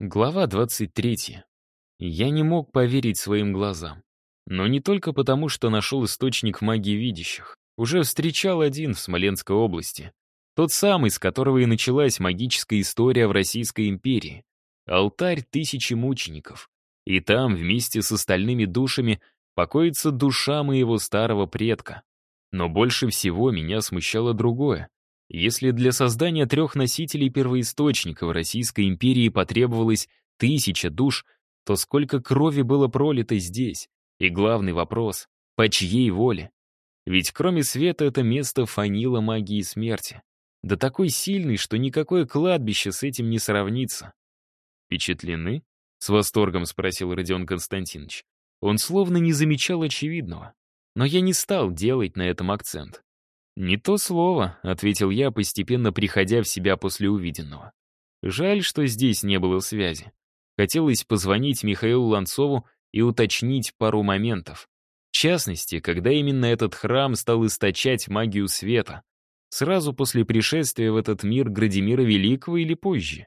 Глава 23. Я не мог поверить своим глазам. Но не только потому, что нашел источник магии видящих. Уже встречал один в Смоленской области. Тот самый, с которого и началась магическая история в Российской империи. Алтарь тысячи мучеников. И там, вместе с остальными душами, покоится душа моего старого предка. Но больше всего меня смущало другое. Если для создания трех носителей первоисточника в Российской империи потребовалось тысяча душ, то сколько крови было пролито здесь? И главный вопрос — по чьей воле? Ведь кроме света это место фанило магии смерти. Да такой сильный, что никакое кладбище с этим не сравнится. «Впечатлены?» — с восторгом спросил Родион Константинович. Он словно не замечал очевидного. Но я не стал делать на этом акцент. «Не то слово», — ответил я, постепенно приходя в себя после увиденного. Жаль, что здесь не было связи. Хотелось позвонить Михаилу Ланцову и уточнить пару моментов. В частности, когда именно этот храм стал источать магию света. Сразу после пришествия в этот мир Градимира Великого или позже.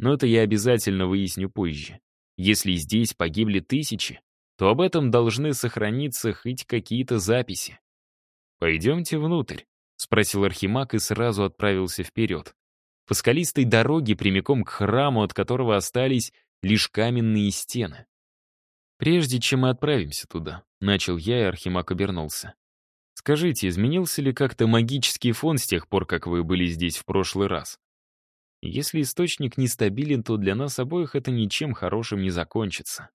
Но это я обязательно выясню позже. Если здесь погибли тысячи, то об этом должны сохраниться хоть какие-то записи. «Пойдемте внутрь», — спросил Архимаг и сразу отправился вперед. По скалистой дороге прямиком к храму, от которого остались лишь каменные стены. «Прежде чем мы отправимся туда», — начал я, и Архимаг обернулся. «Скажите, изменился ли как-то магический фон с тех пор, как вы были здесь в прошлый раз? Если источник нестабилен, то для нас обоих это ничем хорошим не закончится.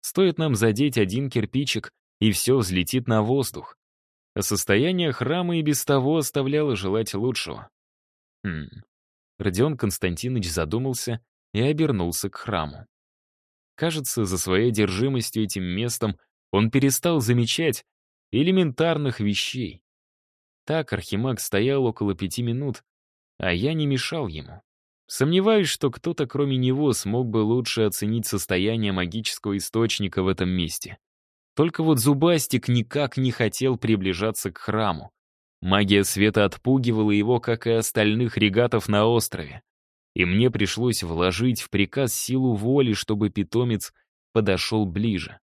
Стоит нам задеть один кирпичик, и все взлетит на воздух а состояние храма и без того оставляло желать лучшего. Хм. Родион Константинович задумался и обернулся к храму. Кажется, за своей одержимостью этим местом он перестал замечать элементарных вещей. Так Архимаг стоял около пяти минут, а я не мешал ему. Сомневаюсь, что кто-то кроме него смог бы лучше оценить состояние магического источника в этом месте. Только вот Зубастик никак не хотел приближаться к храму. Магия света отпугивала его, как и остальных регатов на острове. И мне пришлось вложить в приказ силу воли, чтобы питомец подошел ближе.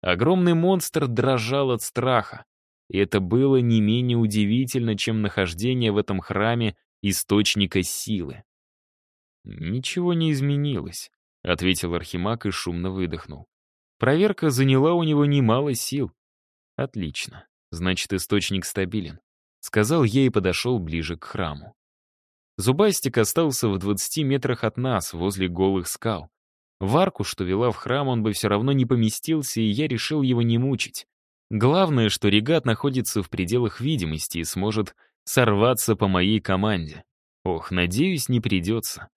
Огромный монстр дрожал от страха. И это было не менее удивительно, чем нахождение в этом храме источника силы. «Ничего не изменилось», — ответил Архимаг и шумно выдохнул. Проверка заняла у него немало сил. Отлично. Значит, источник стабилен. Сказал я и подошел ближе к храму. Зубастик остался в 20 метрах от нас, возле голых скал. В арку, что вела в храм, он бы все равно не поместился, и я решил его не мучить. Главное, что регат находится в пределах видимости и сможет сорваться по моей команде. Ох, надеюсь, не придется.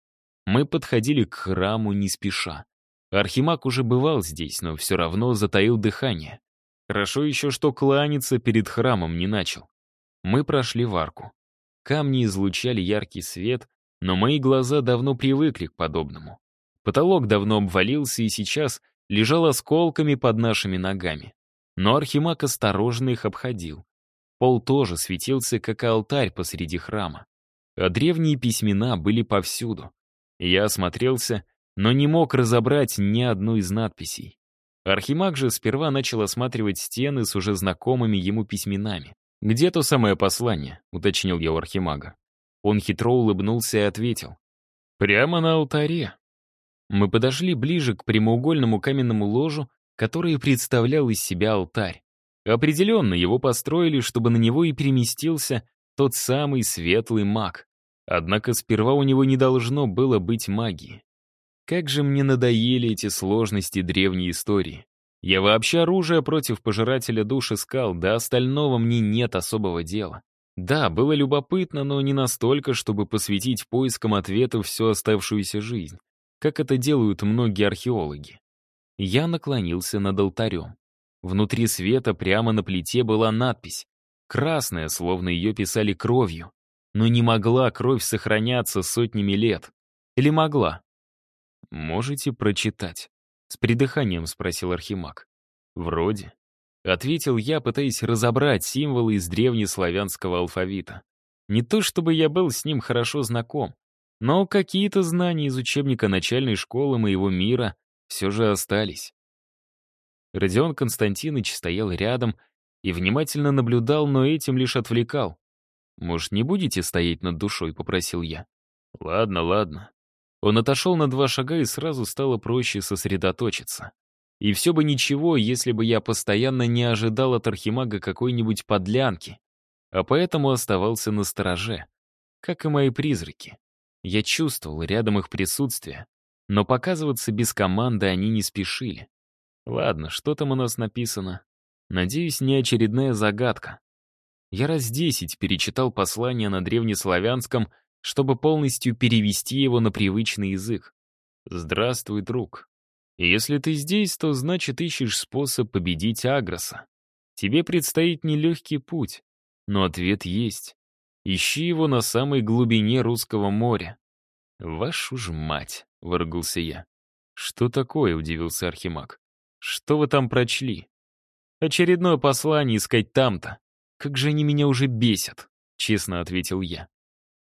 Мы подходили к храму не спеша. Архимаг уже бывал здесь, но все равно затаил дыхание. Хорошо еще, что кланяться перед храмом не начал. Мы прошли в арку. Камни излучали яркий свет, но мои глаза давно привыкли к подобному. Потолок давно обвалился и сейчас лежал осколками под нашими ногами. Но Архимаг осторожно их обходил. Пол тоже светился, как алтарь посреди храма. А древние письмена были повсюду. Я осмотрелся но не мог разобрать ни одну из надписей. Архимаг же сперва начал осматривать стены с уже знакомыми ему письменами. «Где то самое послание?» — уточнил я у Архимага. Он хитро улыбнулся и ответил. «Прямо на алтаре». Мы подошли ближе к прямоугольному каменному ложу, которое представлял из себя алтарь. Определенно, его построили, чтобы на него и переместился тот самый светлый маг. Однако сперва у него не должно было быть магии. Как же мне надоели эти сложности древней истории. Я вообще оружие против пожирателя душ искал, да остального мне нет особого дела. Да, было любопытно, но не настолько, чтобы посвятить поискам ответов всю оставшуюся жизнь, как это делают многие археологи. Я наклонился над алтарем. Внутри света прямо на плите была надпись. Красная, словно ее писали кровью. Но не могла кровь сохраняться сотнями лет. Или могла? «Можете прочитать?» — с придыханием спросил Архимаг. «Вроде». Ответил я, пытаясь разобрать символы из древнеславянского алфавита. Не то чтобы я был с ним хорошо знаком. Но какие-то знания из учебника начальной школы моего мира все же остались. Родион Константинович стоял рядом и внимательно наблюдал, но этим лишь отвлекал. «Может, не будете стоять над душой?» — попросил я. «Ладно, ладно». Он отошел на два шага, и сразу стало проще сосредоточиться. И все бы ничего, если бы я постоянно не ожидал от Архимага какой-нибудь подлянки, а поэтому оставался на стороже, как и мои призраки. Я чувствовал рядом их присутствие, но показываться без команды они не спешили. Ладно, что там у нас написано? Надеюсь, не очередная загадка. Я раз десять перечитал послание на древнеславянском, чтобы полностью перевести его на привычный язык. «Здравствуй, друг. Если ты здесь, то значит ищешь способ победить Агроса. Тебе предстоит нелегкий путь, но ответ есть. Ищи его на самой глубине русского моря. «Вашу ж мать!» — выругался я. «Что такое?» — удивился Архимаг. «Что вы там прочли?» «Очередное послание искать там-то. Как же они меня уже бесят!» — честно ответил я.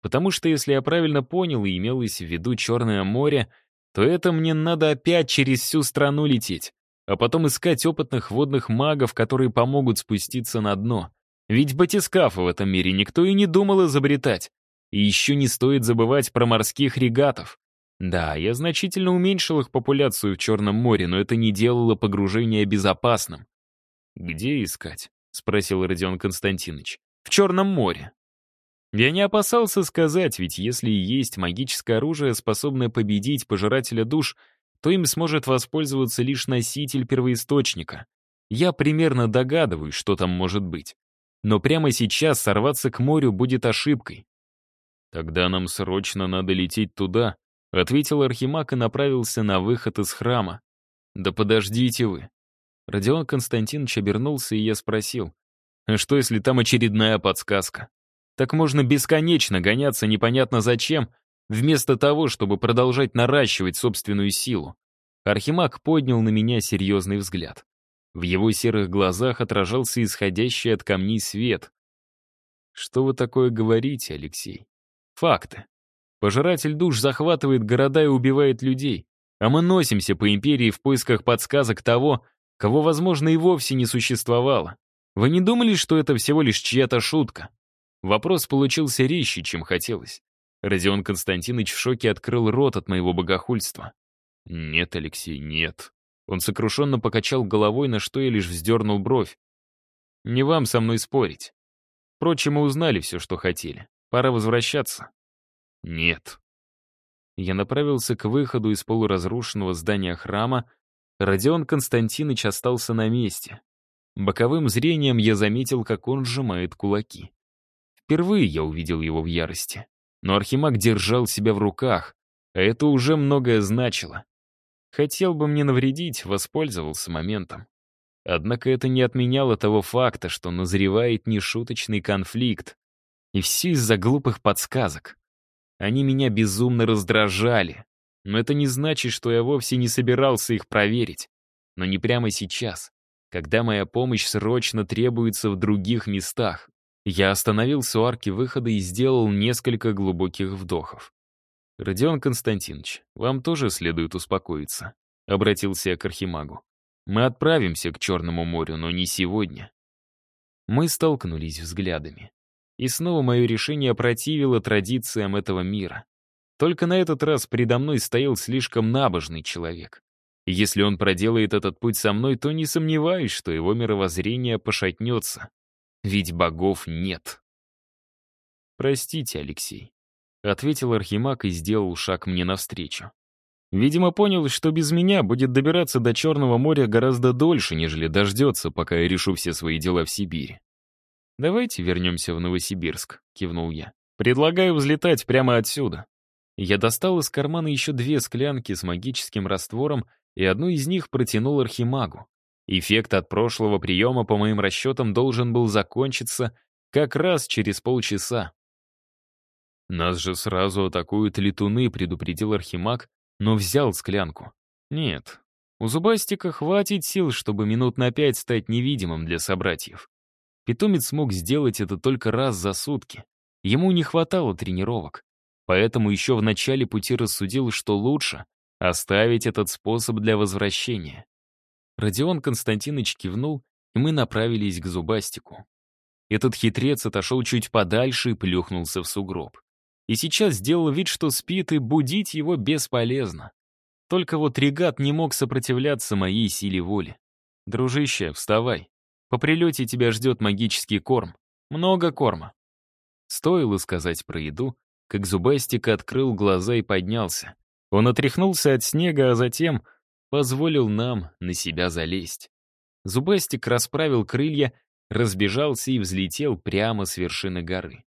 «Потому что, если я правильно понял и имелось в виду Черное море, то это мне надо опять через всю страну лететь, а потом искать опытных водных магов, которые помогут спуститься на дно. Ведь батискафы в этом мире никто и не думал изобретать. И еще не стоит забывать про морских регатов. Да, я значительно уменьшил их популяцию в Черном море, но это не делало погружение безопасным. «Где искать?» — спросил Родион Константинович. «В Черном море». Я не опасался сказать, ведь если есть магическое оружие, способное победить пожирателя душ, то им сможет воспользоваться лишь носитель первоисточника. Я примерно догадываюсь, что там может быть. Но прямо сейчас сорваться к морю будет ошибкой. «Тогда нам срочно надо лететь туда», — ответил Архимаг и направился на выход из храма. «Да подождите вы». Родион Константинович обернулся, и я спросил, «А что, если там очередная подсказка? Так можно бесконечно гоняться непонятно зачем, вместо того, чтобы продолжать наращивать собственную силу». Архимаг поднял на меня серьезный взгляд. В его серых глазах отражался исходящий от камней свет. «Что вы такое говорите, Алексей?» Факты. Пожиратель душ захватывает города и убивает людей, а мы носимся по империи в поисках подсказок того, кого, возможно, и вовсе не существовало. Вы не думали, что это всего лишь чья-то шутка? Вопрос получился резче, чем хотелось. Родион Константинович в шоке открыл рот от моего богохульства. «Нет, Алексей, нет». Он сокрушенно покачал головой, на что я лишь вздернул бровь. «Не вам со мной спорить. Впрочем, мы узнали все, что хотели. Пора возвращаться. Нет. Я направился к выходу из полуразрушенного здания храма. Родион Константинович остался на месте. Боковым зрением я заметил, как он сжимает кулаки. Впервые я увидел его в ярости. Но Архимаг держал себя в руках, а это уже многое значило. Хотел бы мне навредить, воспользовался моментом. Однако это не отменяло того факта, что назревает нешуточный конфликт, и все из-за глупых подсказок. Они меня безумно раздражали. Но это не значит, что я вовсе не собирался их проверить. Но не прямо сейчас, когда моя помощь срочно требуется в других местах. Я остановился у арки выхода и сделал несколько глубоких вдохов. «Родион Константинович, вам тоже следует успокоиться», — обратился я к Архимагу. «Мы отправимся к Черному морю, но не сегодня». Мы столкнулись взглядами. И снова мое решение противило традициям этого мира. Только на этот раз предо мной стоял слишком набожный человек. Если он проделает этот путь со мной, то не сомневаюсь, что его мировоззрение пошатнется. Ведь богов нет. «Простите, Алексей», — ответил Архимаг и сделал шаг мне навстречу. Видимо, понял, что без меня будет добираться до Черного моря гораздо дольше, нежели дождется, пока я решу все свои дела в Сибири. «Давайте вернемся в Новосибирск», — кивнул я. «Предлагаю взлетать прямо отсюда». Я достал из кармана еще две склянки с магическим раствором и одну из них протянул Архимагу. Эффект от прошлого приема, по моим расчетам, должен был закончиться как раз через полчаса. «Нас же сразу атакуют летуны», — предупредил Архимаг, но взял склянку. «Нет, у Зубастика хватит сил, чтобы минут на пять стать невидимым для собратьев. Питомец смог сделать это только раз за сутки. Ему не хватало тренировок. поэтому еще в начале пути рассудил, что лучше оставить этот способ для возвращения. Родион Константинович кивнул, и мы направились к Зубастику. Этот хитрец отошел чуть подальше и плюхнулся в сугроб. И сейчас сделал вид, что спит, и будить его бесполезно. Только вот регат не мог сопротивляться моей силе воли. «Дружище, вставай. По прилете тебя ждет магический корм. Много корма». Стоило сказать про еду, как Зубастик открыл глаза и поднялся. Он отряхнулся от снега, а затем позволил нам на себя залезть. Зубастик расправил крылья, разбежался и взлетел прямо с вершины горы.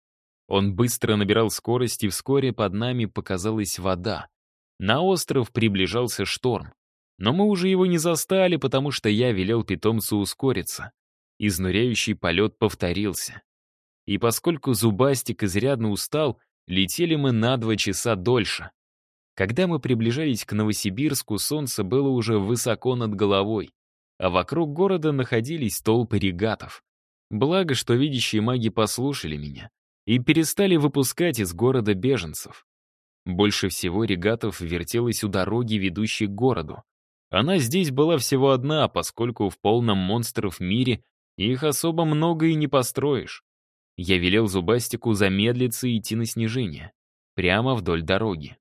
Он быстро набирал скорость, и вскоре под нами показалась вода. На остров приближался шторм. Но мы уже его не застали, потому что я велел питомцу ускориться. Изнуряющий полет повторился. И поскольку Зубастик изрядно устал, летели мы на два часа дольше. Когда мы приближались к Новосибирску, солнце было уже высоко над головой, а вокруг города находились толпы регатов. Благо, что видящие маги послушали меня и перестали выпускать из города беженцев. Больше всего регатов вертелось у дороги, ведущей к городу. Она здесь была всего одна, поскольку в полном монстров мире их особо много и не построишь. Я велел Зубастику замедлиться и идти на снижение, прямо вдоль дороги.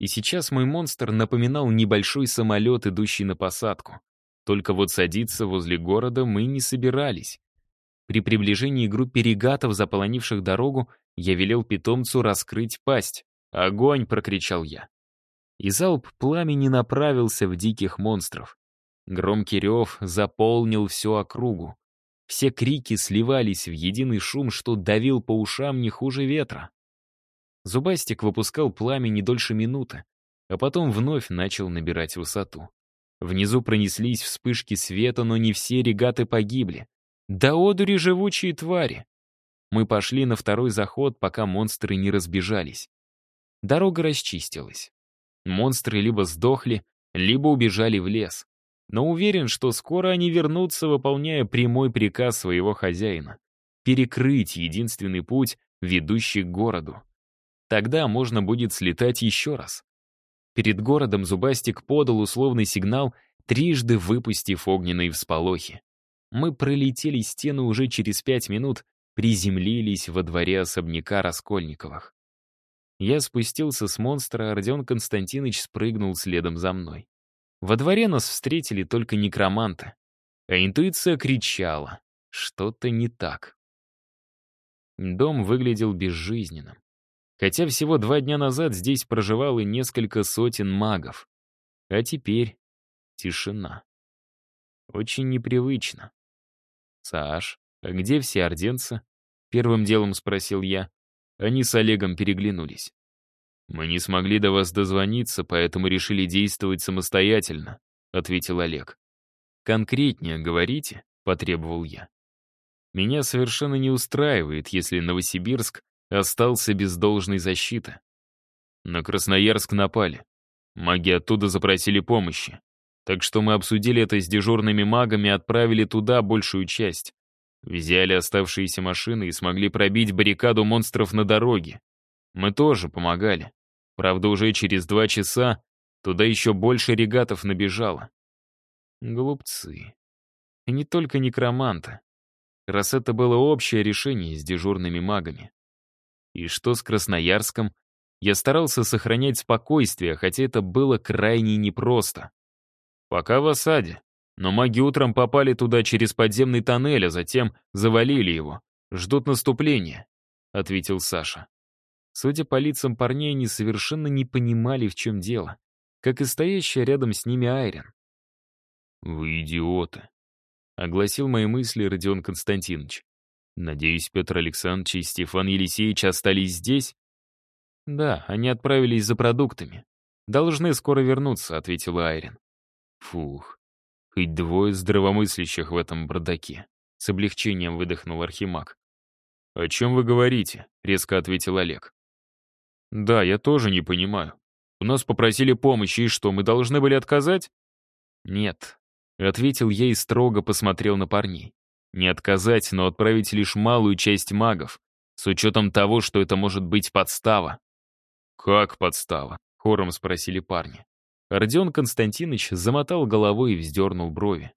И сейчас мой монстр напоминал небольшой самолет, идущий на посадку. Только вот садиться возле города мы не собирались. При приближении группы регатов, заполонивших дорогу, я велел питомцу раскрыть пасть. «Огонь!» — прокричал я. И залп пламени направился в диких монстров. Громкий рев заполнил всю округу. Все крики сливались в единый шум, что давил по ушам не хуже ветра. Зубастик выпускал пламя не дольше минуты, а потом вновь начал набирать высоту. Внизу пронеслись вспышки света, но не все регаты погибли. Да одури живучие твари! Мы пошли на второй заход, пока монстры не разбежались. Дорога расчистилась. Монстры либо сдохли, либо убежали в лес. Но уверен, что скоро они вернутся, выполняя прямой приказ своего хозяина — перекрыть единственный путь, ведущий к городу. Тогда можно будет слетать еще раз. Перед городом Зубастик подал условный сигнал, трижды выпустив огненные всполохи. Мы пролетели стену уже через пять минут, приземлились во дворе особняка Раскольниковых. Я спустился с монстра, а Родион Константинович спрыгнул следом за мной. Во дворе нас встретили только некроманты. А интуиция кричала. Что-то не так. Дом выглядел безжизненным. Хотя всего два дня назад здесь проживало несколько сотен магов. А теперь тишина. Очень непривычно. «Саш, а где все орденцы?» Первым делом спросил я. Они с Олегом переглянулись. «Мы не смогли до вас дозвониться, поэтому решили действовать самостоятельно», — ответил Олег. «Конкретнее говорите», — потребовал я. «Меня совершенно не устраивает, если Новосибирск остался без должной защиты. На Красноярск напали. Маги оттуда запросили помощи. Так что мы обсудили это с дежурными магами и отправили туда большую часть. Взяли оставшиеся машины и смогли пробить баррикаду монстров на дороге. Мы тоже помогали. Правда, уже через два часа туда еще больше регатов набежало. Глупцы. И не только некроманты. Раз это было общее решение с дежурными магами. И что с Красноярском? Я старался сохранять спокойствие, хотя это было крайне непросто. Пока в осаде. Но маги утром попали туда через подземный тоннель, а затем завалили его. Ждут наступления», — ответил Саша. Судя по лицам парней, они совершенно не понимали, в чем дело, как и стоящая рядом с ними Айрин. «Вы идиоты», — огласил мои мысли Родион Константинович. «Надеюсь, Петр Александрович и Стефан Елисеевич остались здесь?» «Да, они отправились за продуктами. Должны скоро вернуться», — ответила Айрин. Фух, хоть двое здравомыслящих в этом бардаке. С облегчением выдохнул Архимаг. «О чем вы говорите?» — резко ответил Олег. «Да, я тоже не понимаю. У нас попросили помощи, и что, мы должны были отказать?» «Нет», — ответил я и строго посмотрел на парней. «Не отказать, но отправить лишь малую часть магов, с учетом того, что это может быть подстава». «Как подстава?» — хором спросили парни. Родион Константинович замотал головой и вздернул брови.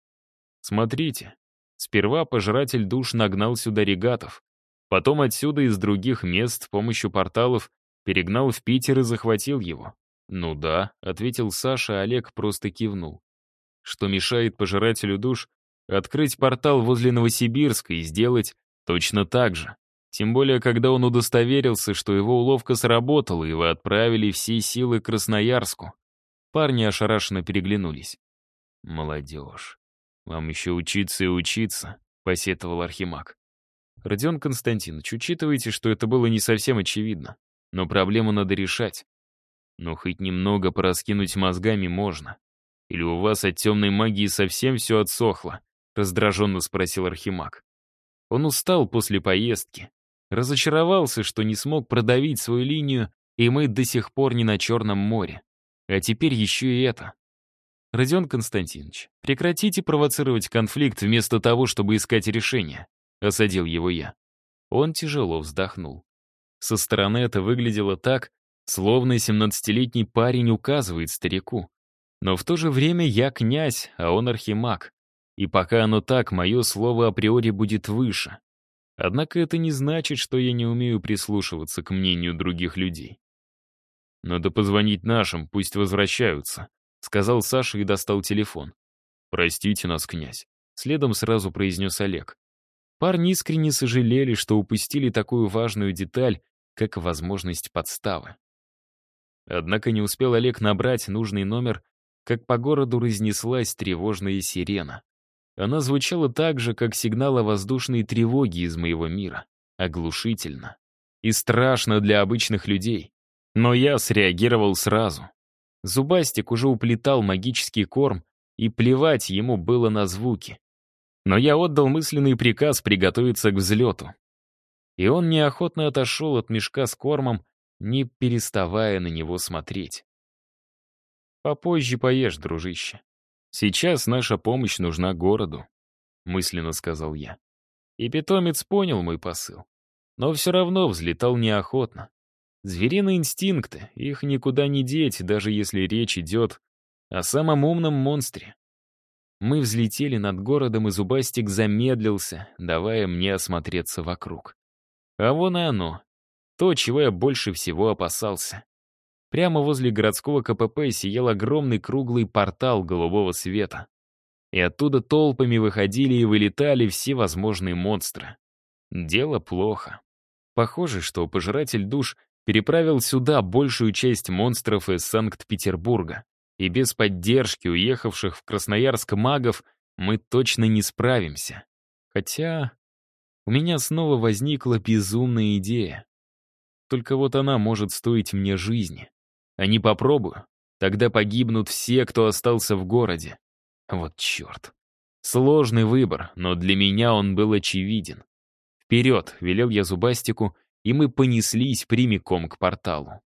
«Смотрите, сперва пожиратель душ нагнал сюда регатов, потом отсюда из других мест с помощью порталов перегнал в Питер и захватил его. «Ну да», — ответил Саша, а Олег просто кивнул. «Что мешает пожирателю душ открыть портал возле Новосибирска и сделать точно так же? Тем более, когда он удостоверился, что его уловка сработала, и вы отправили все силы к Красноярску». Парни ошарашенно переглянулись. «Молодежь, вам еще учиться и учиться», — посетовал Архимаг. «Родион Константинович, учитывайте, что это было не совсем очевидно, но проблему надо решать. Но хоть немного пораскинуть мозгами можно. Или у вас от темной магии совсем все отсохло?» — раздраженно спросил Архимаг. Он устал после поездки, разочаровался, что не смог продавить свою линию, и мы до сих пор не на Черном море. А теперь еще и это. Родион Константинович, прекратите провоцировать конфликт вместо того, чтобы искать решение. Осадил его я. Он тяжело вздохнул. Со стороны это выглядело так, словно 17-летний парень указывает старику. Но в то же время я князь, а он архимаг. И пока оно так, мое слово априори будет выше. Однако это не значит, что я не умею прислушиваться к мнению других людей. «Надо позвонить нашим, пусть возвращаются», — сказал Саша и достал телефон. «Простите нас, князь», — следом сразу произнес Олег. Парни искренне сожалели, что упустили такую важную деталь, как возможность подставы. Однако не успел Олег набрать нужный номер, как по городу разнеслась тревожная сирена. Она звучала так же, как сигнал о воздушной тревоге из моего мира. Оглушительно. И страшно для обычных людей. Но я среагировал сразу. Зубастик уже уплетал магический корм, и плевать ему было на звуки. Но я отдал мысленный приказ приготовиться к взлету. И он неохотно отошел от мешка с кормом, не переставая на него смотреть. «Попозже поешь, дружище. Сейчас наша помощь нужна городу», — мысленно сказал я. И питомец понял мой посыл. Но все равно взлетал неохотно. Звериные инстинкты, их никуда не деть, даже если речь идет о самом умном монстре. Мы взлетели над городом, и Зубастик замедлился, давая мне осмотреться вокруг. А вон и оно. То, чего я больше всего опасался. Прямо возле городского КПП сиял огромный круглый портал голубого света. И оттуда толпами выходили и вылетали все возможные монстры. Дело плохо. Похоже, что пожиратель душ переправил сюда большую часть монстров из Санкт-Петербурга. И без поддержки уехавших в Красноярск магов мы точно не справимся. Хотя у меня снова возникла безумная идея. Только вот она может стоить мне жизни. А не попробую, тогда погибнут все, кто остался в городе. Вот черт. Сложный выбор, но для меня он был очевиден. «Вперед!» — велел я Зубастику, и мы понеслись прямиком к порталу.